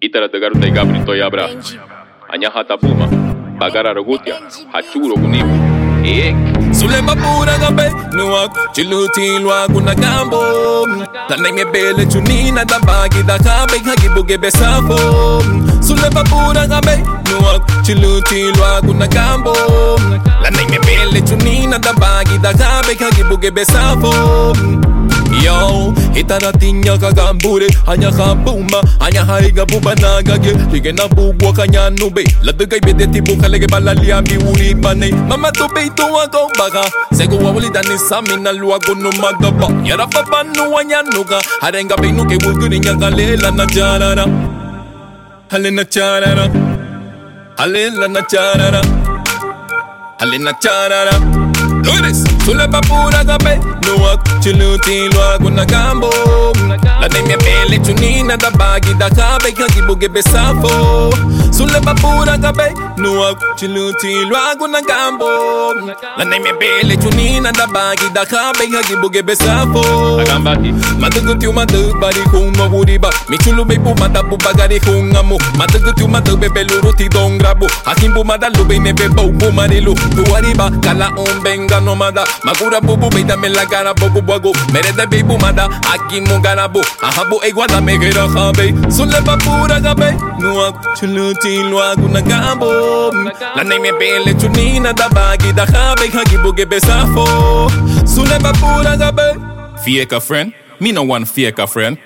itara tagaruta igabrito yabra anya hatapuma bagara rogutia. Hachuro kunibu ek Sulemba pura gabe nuak chiluti luagu na gambo. Tanay me bele chunina da bagi da kabe hagi buge besafo Sulemba pura gabe nuak chiluti luagu na gambo. Me bele chunina da bagi da kabe hagi buge besafo Yo, itaratinya kagambure Hanya kabuma, hanya haiga buba nagage Lige na bugwa kanya nube. Ladagay bede tibu kalege balalia biwuri bane Mama to be to ako baka. Sego wawuli dani sami na jarara. Hale na charara. Halela na charara. Hale na charara. Do this Sule papura gabe Nuak chuluti luago na gambo. La de mi pele chunina da bagi da kabe Kagi buge besafo Sule papura gabe Nuak chuluti luago na gambo. La de mi pele chunina da bagi da kabe Kagi buge besafo Madaguti umadu bari kungo wuriba. Michulu bebu madabu bagari kungamu Madaguti umadu bebe luruti dongrabu. Hakimbu madalu bene bebo bumarilu Tuwariba kala umbenga no mada. Magura bubu beida mela gara bobu bogo Mere de bebu mada Akimu garabu. Ahabu egwada megera khabe. Sule papura gabe Nuak chuluti luagu na gambo La chunina da bagi da khabe Hagibu gebe safo Sule papura gabe Fake a friend? Me no want fake a friend.